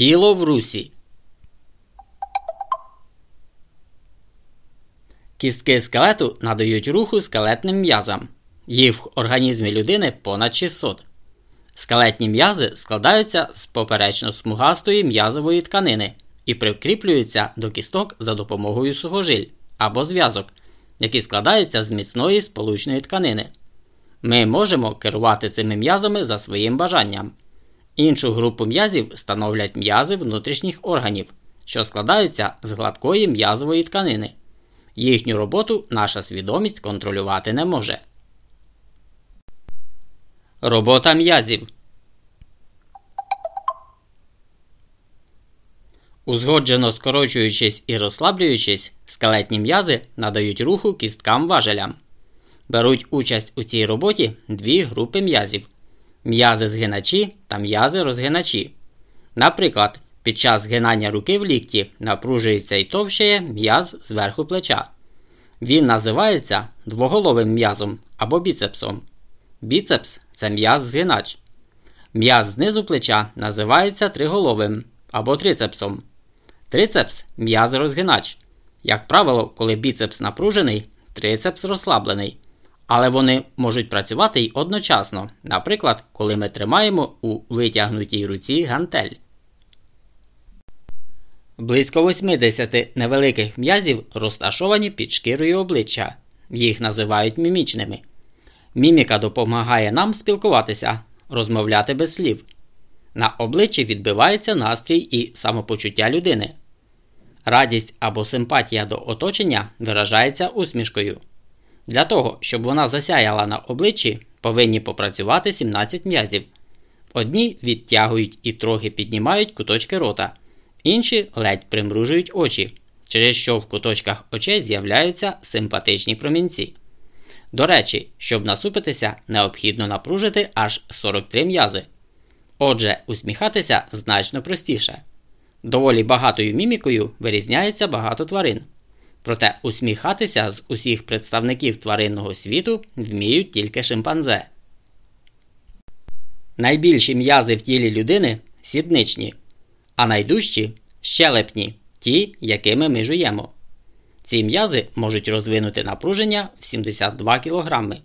Тіло в русі. Кістки скелету надають руху скелетним м'язам. Їх в організмі людини понад 600. Скелетні м'язи складаються з поперечно смугастої м'язової тканини і прикріплюються до кісток за допомогою сухожиль або зв'язок, які складаються з міцної сполучної тканини. Ми можемо керувати цими м'язами за своїм бажанням. Іншу групу м'язів становлять м'язи внутрішніх органів, що складаються з гладкої м'язової тканини. Їхню роботу наша свідомість контролювати не може. Робота м'язів. Узгоджено скорочуючись і розслаблюючись, скелетні м'язи надають руху кісткам важелям. Беруть участь у цій роботі дві групи м'язів м'язи згиначі та м'язи розгиначі. Наприклад, під час згинання руки в лікті напружується і товщає м'яз зверху плеча. Він називається двоголовим м'язом або біцепсом. Біцепс це м'яз згинач. М'яз знизу плеча називається триголовим або трицепсом. Трицепс м'яз розгинач. Як правило, коли біцепс напружений, трицепс розслаблений. Але вони можуть працювати й одночасно, наприклад, коли ми тримаємо у витягнутій руці гантель. Близько 80 невеликих м'язів розташовані під шкірою обличчя. Їх називають мімічними. Міміка допомагає нам спілкуватися, розмовляти без слів. На обличчі відбивається настрій і самопочуття людини. Радість або симпатія до оточення виражається усмішкою. Для того, щоб вона засяяла на обличчі, повинні попрацювати 17 м'язів. Одні відтягують і трохи піднімають куточки рота, інші ледь примружують очі, через що в куточках очей з'являються симпатичні промінці. До речі, щоб насупитися, необхідно напружити аж 43 м'язи. Отже, усміхатися значно простіше. Доволі багатою мімікою вирізняється багато тварин. Проте усміхатися з усіх представників тваринного світу вміють тільки шимпанзе. Найбільші м'язи в тілі людини сідничні, а найдужчі щелепні, ті, якими ми жуємо. Ці м'язи можуть розвинути напруження в 72 кг.